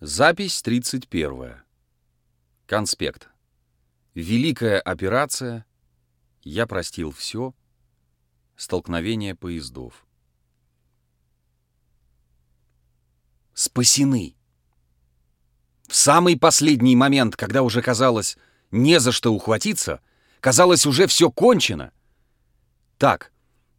Запись 31. Конспект. Великая операция. Я простил все. Столкновение поездов. Спасены. В самый последний момент, когда уже казалось не за что ухватиться, казалось уже все кончено. Так,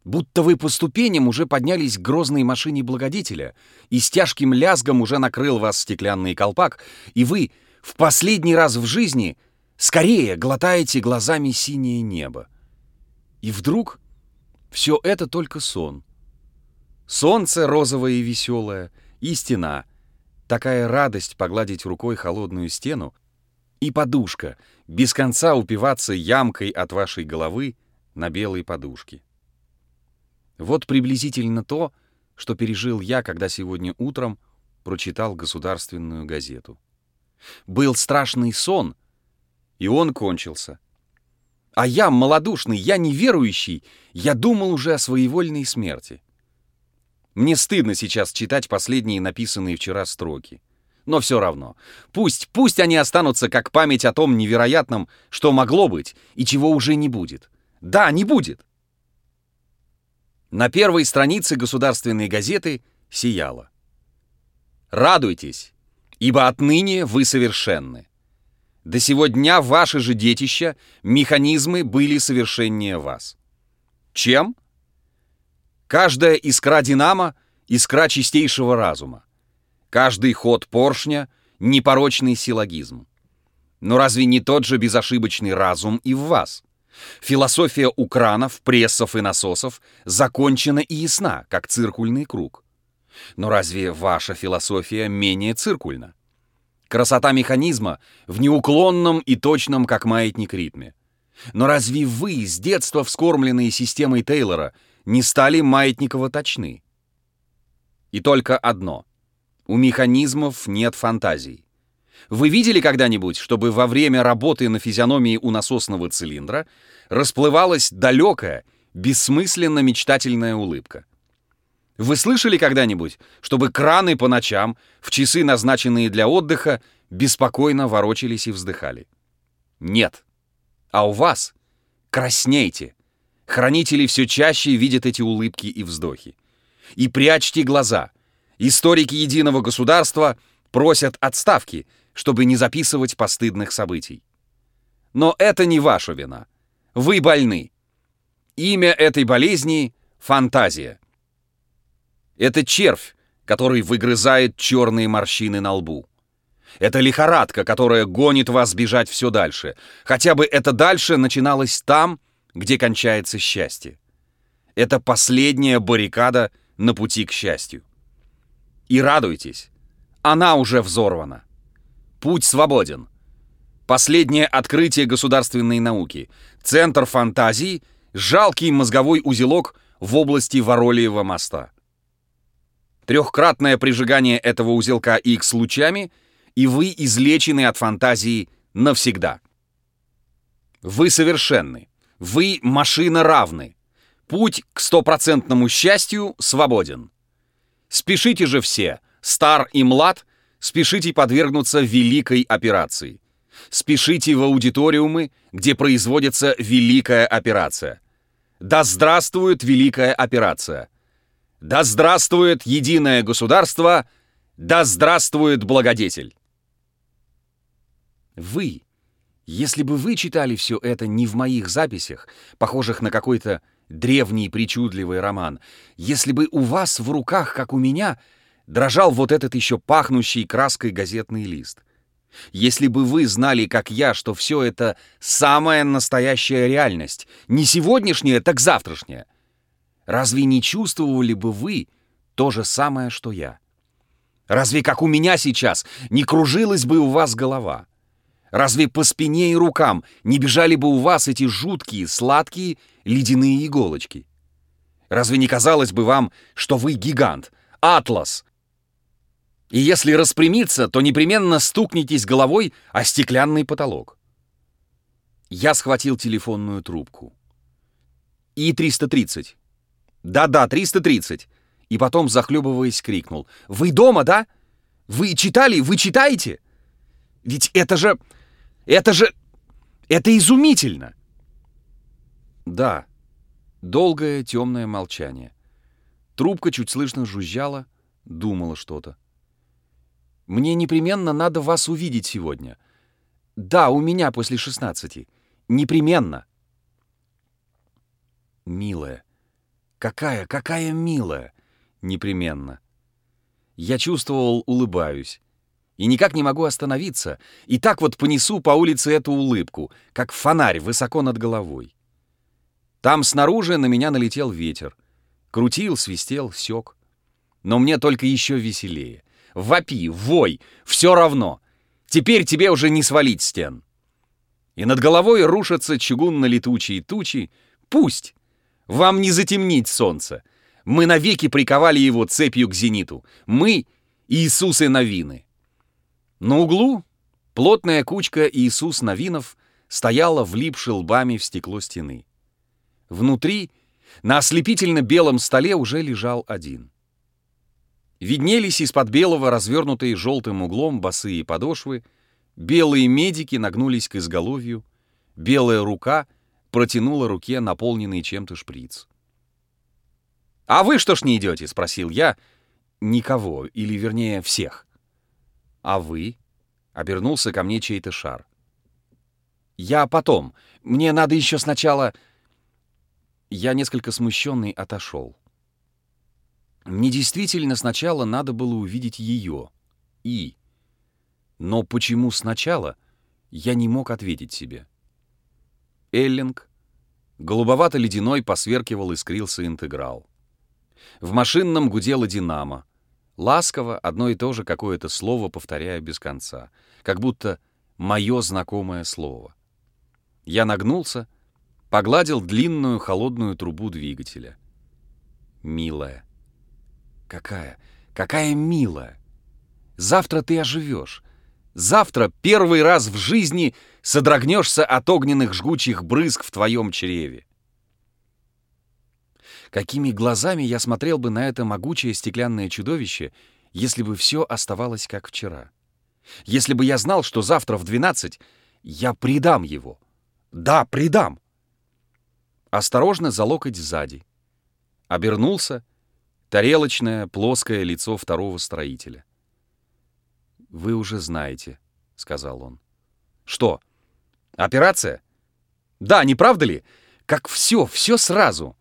будто вы по ступеням уже поднялись к грозной машине благодетеля, и с тяжким лязгом уже накрыл вас стеклянный колпак, и вы в последний раз в жизни скорее глотаете глазами синее небо. И вдруг все это только сон. Солнце розовое и веселое, и стена. Такая радость погладить рукой холодную стену, и подушка, без конца упиваться ямкой от вашей головы на белой подушке. Вот приблизительно то, что пережил я, когда сегодня утром прочитал государственную газету. Был страшный сон, и он кончился. А я, малодушный, я неверующий, я думал уже о своевольной смерти. Мне стыдно сейчас читать последние написанные вчера строки. Но все равно. Пусть, пусть они останутся как память о том невероятном, что могло быть и чего уже не будет. Да, не будет. На первой странице государственной газеты сияло. «Радуйтесь, ибо отныне вы совершенны. До сего дня ваши же детища, механизмы были совершеннее вас. Чем? Каждая искра динамо — искра чистейшего разума. Каждый ход поршня — непорочный силлогизм. Но разве не тот же безошибочный разум и в вас? Философия у кранов, прессов и насосов закончена и ясна, как циркульный круг. Но разве ваша философия менее циркульна? Красота механизма в неуклонном и точном, как маятник, ритме. Но разве вы, с детства вскормленные системой Тейлора, не стали маятниково точны? И только одно. У механизмов нет фантазий. Вы видели когда-нибудь, чтобы во время работы на физиономии у насосного цилиндра расплывалась далекая, бессмысленно мечтательная улыбка? Вы слышали когда-нибудь, чтобы краны по ночам, в часы, назначенные для отдыха, беспокойно ворочались и вздыхали? Нет. А у вас краснейте. Хранители все чаще видят эти улыбки и вздохи. И прячьте глаза. Историки единого государства просят отставки — чтобы не записывать постыдных событий. Но это не ваша вина. Вы больны. Имя этой болезни — фантазия. Это червь, который выгрызает черные морщины на лбу. Это лихорадка, которая гонит вас бежать все дальше. Хотя бы это дальше начиналось там, где кончается счастье. Это последняя баррикада на пути к счастью. И радуйтесь, она уже взорвана. Путь свободен. Последнее открытие государственной науки. Центр фантазии — жалкий мозговой узелок в области Воролиева моста. Трехкратное прижигание этого узелка X лучами, и вы излечены от фантазии навсегда. Вы совершенны. Вы машина равны. Путь к стопроцентному счастью свободен. Спешите же все, стар и млад, спешите подвергнуться великой операции. Спешите в аудиториумы, где производится великая операция. Да здравствует великая операция! Да здравствует единое государство! Да здравствует благодетель! Вы, если бы вы читали все это не в моих записях, похожих на какой-то древний причудливый роман, если бы у вас в руках, как у меня, — дрожал вот этот еще пахнущий краской газетный лист. Если бы вы знали, как я, что все это самая настоящая реальность, не сегодняшняя, так завтрашняя, разве не чувствовали бы вы то же самое, что я? Разве, как у меня сейчас, не кружилась бы у вас голова? Разве по спине и рукам не бежали бы у вас эти жуткие, сладкие ледяные иголочки? Разве не казалось бы вам, что вы гигант, атлас, и если распрямиться, то непременно стукнетесь головой о стеклянный потолок. Я схватил телефонную трубку. И-330. Да-да, 330. И потом, захлебываясь, крикнул. «Вы дома, да? Вы читали? Вы читаете? Ведь это же... Это же... Это изумительно!» Да. Долгое темное молчание. Трубка чуть слышно жужжала, думала что-то. «Мне непременно надо вас увидеть сегодня. Да, у меня после шестнадцати. Непременно!» «Милая! Какая, какая милая!» «Непременно!» Я чувствовал, улыбаюсь. И никак не могу остановиться, и так вот понесу по улице эту улыбку, как фонарь высоко над головой. Там снаружи на меня налетел ветер. Крутил, свистел, сёк. Но мне только еще веселее. Вопи, вой, все равно. Теперь тебе уже не свалить стен. И над головой рушатся чугунно-летучие тучи. Пусть! Вам не затемнить солнце. Мы навеки приковали его цепью к зениту. Мы — Иисусы Новины. На углу плотная кучка Иисус Новинов стояла, влипши лбами в стекло стены. Внутри, на ослепительно-белом столе уже лежал один. Виднелись из-под белого, развернутые желтым углом босые подошвы, белые медики нагнулись к изголовью, белая рука протянула руке наполненный чем-то шприц. «А вы что ж не идете?» — спросил я. «Никого, или, вернее, всех». «А вы?» — обернулся ко мне чей-то шар. «Я потом. Мне надо еще сначала...» Я несколько смущенный отошел. Мне действительно сначала надо было увидеть ее. И. Но почему сначала, я не мог ответить себе. Эллинг. Голубовато-ледяной посверкивал искрился интеграл. В машинном гудела динамо. Ласково одно и то же какое-то слово повторяя без конца. Как будто мое знакомое слово. Я нагнулся, погладил длинную холодную трубу двигателя. Милая. Какая, какая милая. Завтра ты оживешь. Завтра первый раз в жизни содрогнешься от огненных жгучих брызг в твоем чреве. Какими глазами я смотрел бы на это могучее стеклянное чудовище, если бы все оставалось как вчера? Если бы я знал, что завтра в двенадцать я предам его. Да, предам осторожно за локоть сзади. Обернулся, тарелочное, плоское лицо второго строителя. «Вы уже знаете», — сказал он. «Что? Операция? Да, не правда ли? Как все, все сразу».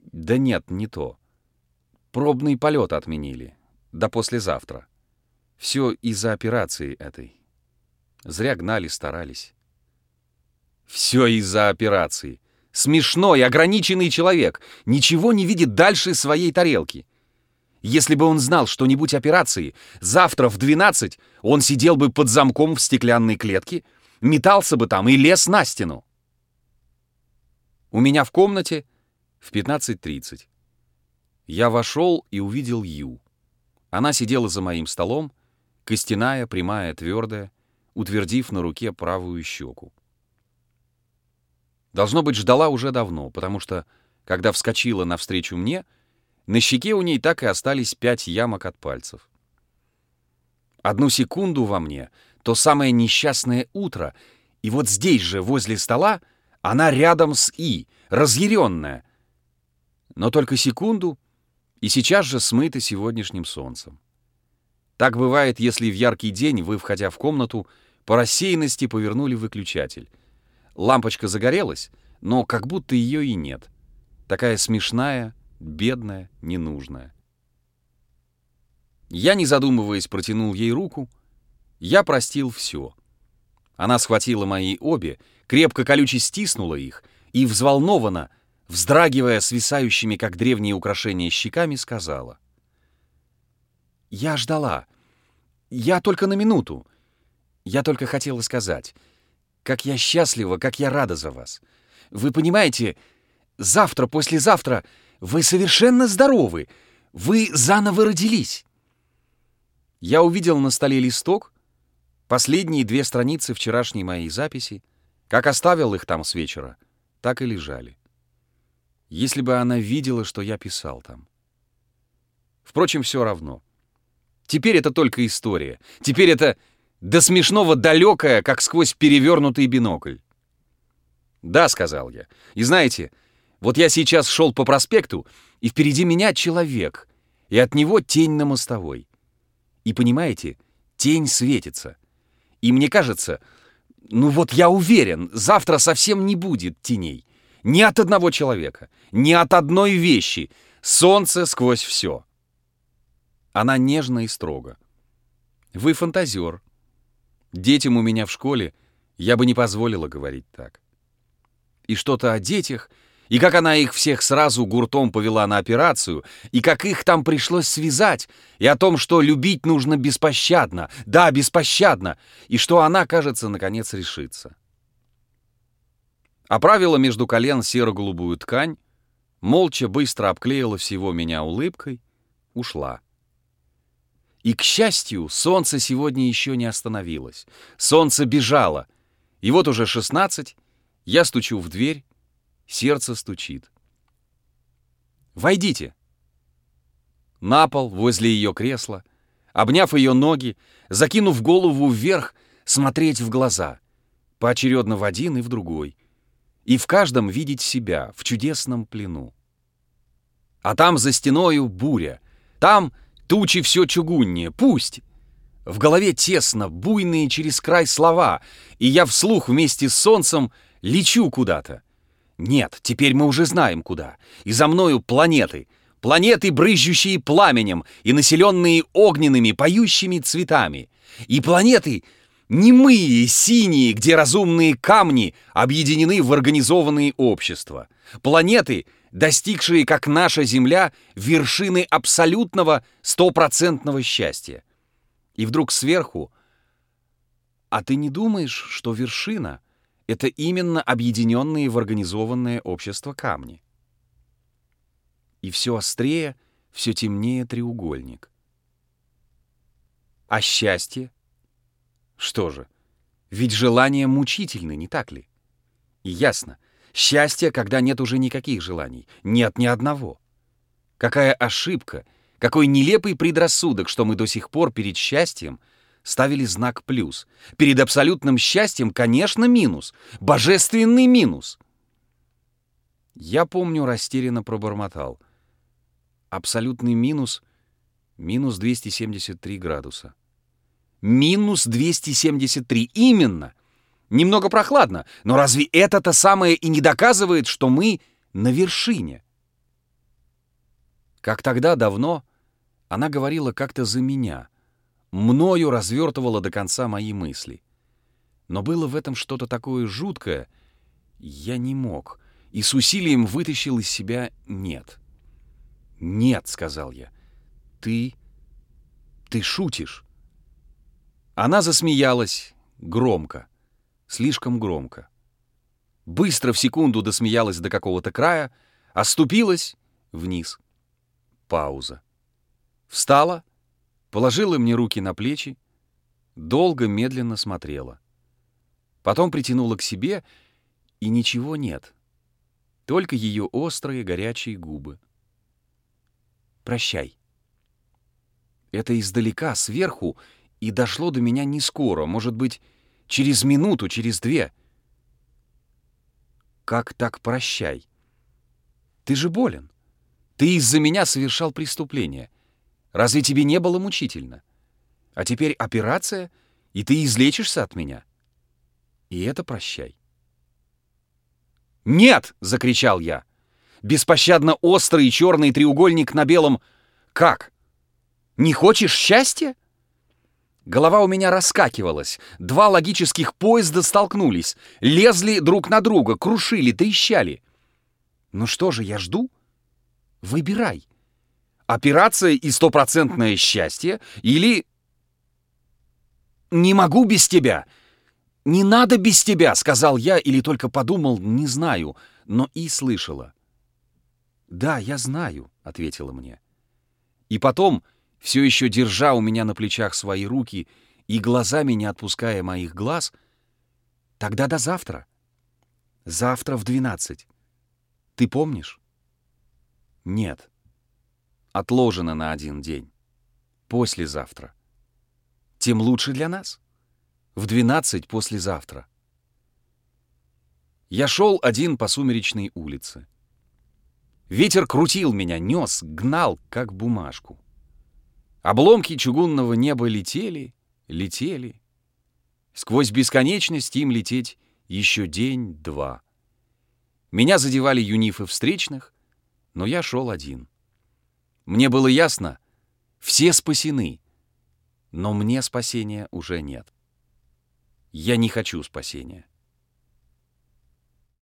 «Да нет, не то. Пробный полет отменили. До послезавтра. Все из-за операции этой. Зря гнали, старались». «Все из-за операции», Смешной, ограниченный человек. Ничего не видит дальше своей тарелки. Если бы он знал что-нибудь операции, завтра в 12 он сидел бы под замком в стеклянной клетке, метался бы там и лез на стену. У меня в комнате в 15.30. Я вошел и увидел Ю. Она сидела за моим столом, костяная, прямая, твердая, утвердив на руке правую щеку. Должно быть, ждала уже давно, потому что, когда вскочила навстречу мне, на щеке у ней так и остались пять ямок от пальцев. Одну секунду во мне, то самое несчастное утро, и вот здесь же, возле стола, она рядом с И, разъяренная. Но только секунду, и сейчас же смыта сегодняшним солнцем. Так бывает, если в яркий день вы, входя в комнату, по рассеянности повернули выключатель — Лампочка загорелась, но как будто ее и нет. Такая смешная, бедная, ненужная. Я, не задумываясь, протянул ей руку. Я простил все. Она схватила мои обе, крепко колюче стиснула их и, взволнованно, вздрагивая свисающими, как древние украшения, щеками, сказала. «Я ждала. Я только на минуту. Я только хотела сказать. Как я счастлива, как я рада за вас. Вы понимаете, завтра, послезавтра вы совершенно здоровы. Вы заново родились. Я увидел на столе листок, последние две страницы вчерашней моей записи, как оставил их там с вечера, так и лежали. Если бы она видела, что я писал там. Впрочем, все равно. Теперь это только история. Теперь это до смешного далекое, как сквозь перевернутый бинокль. «Да», — сказал я. «И знаете, вот я сейчас шел по проспекту, и впереди меня человек, и от него тень на мостовой. И понимаете, тень светится. И мне кажется, ну вот я уверен, завтра совсем не будет теней. Ни от одного человека, ни от одной вещи. Солнце сквозь все. Она нежно и строго. Вы фантазер. Детям у меня в школе я бы не позволила говорить так. И что-то о детях, и как она их всех сразу гуртом повела на операцию, и как их там пришлось связать, и о том, что любить нужно беспощадно, да, беспощадно, и что она, кажется, наконец решится. Оправила между колен серо-голубую ткань, молча быстро обклеила всего меня улыбкой, ушла. И, к счастью, солнце сегодня еще не остановилось. Солнце бежало. И вот уже шестнадцать, я стучу в дверь, сердце стучит. «Войдите!» На пол, возле ее кресла, обняв ее ноги, закинув голову вверх, смотреть в глаза, поочередно в один и в другой, и в каждом видеть себя в чудесном плену. А там за стеною буря, там — Тучи все чугуннее, пусть. В голове тесно, буйные через край слова, и я вслух вместе с солнцем лечу куда-то. Нет, теперь мы уже знаем куда. И за мною планеты. Планеты, брызжущие пламенем и населенные огненными, поющими цветами. И планеты немые, синие, где разумные камни объединены в организованные общества. Планеты, достигшие, как наша Земля, вершины абсолютного стопроцентного счастья. И вдруг сверху «А ты не думаешь, что вершина — это именно объединенные в организованное общество камни?» И все острее, все темнее треугольник. А счастье? Что же, ведь желания мучительны, не так ли? И ясно, Счастье, когда нет уже никаких желаний. Нет ни одного. Какая ошибка, какой нелепый предрассудок, что мы до сих пор перед счастьем ставили знак плюс. Перед абсолютным счастьем, конечно, минус. Божественный минус. Я помню, растерянно пробормотал. Абсолютный минус — минус 273 градуса. Минус 273, именно! Немного прохладно, но разве это-то самое и не доказывает, что мы на вершине? Как тогда давно она говорила как-то за меня, мною развертывала до конца мои мысли. Но было в этом что-то такое жуткое, я не мог, и с усилием вытащил из себя «нет». «Нет», — сказал я, — «ты... ты шутишь». Она засмеялась громко слишком громко. Быстро в секунду досмеялась до какого-то края, оступилась вниз. Пауза. Встала, положила мне руки на плечи, долго, медленно смотрела. Потом притянула к себе, и ничего нет. Только ее острые горячие губы. «Прощай». Это издалека, сверху, и дошло до меня не скоро, может быть, Через минуту, через две. Как так прощай? Ты же болен. Ты из-за меня совершал преступление. Разве тебе не было мучительно? А теперь операция, и ты излечишься от меня. И это прощай. «Нет!» — закричал я. Беспощадно острый черный треугольник на белом. «Как? Не хочешь счастья?» Голова у меня раскакивалась. Два логических поезда столкнулись. Лезли друг на друга, крушили, трещали. Ну что же, я жду? Выбирай. Операция и стопроцентное счастье или... «Не могу без тебя!» «Не надо без тебя!» — сказал я или только подумал, не знаю, но и слышала. «Да, я знаю», — ответила мне. И потом все еще держа у меня на плечах свои руки и глазами не отпуская моих глаз, тогда до завтра. Завтра в двенадцать. Ты помнишь? Нет. Отложено на один день. послезавтра. Тем лучше для нас. В 12 послезавтра. Я шел один по сумеречной улице. Ветер крутил меня, нес, гнал, как бумажку. Обломки чугунного неба летели, летели. Сквозь бесконечность им лететь еще день-два. Меня задевали юнифы встречных, но я шел один. Мне было ясно, все спасены, но мне спасения уже нет. Я не хочу спасения.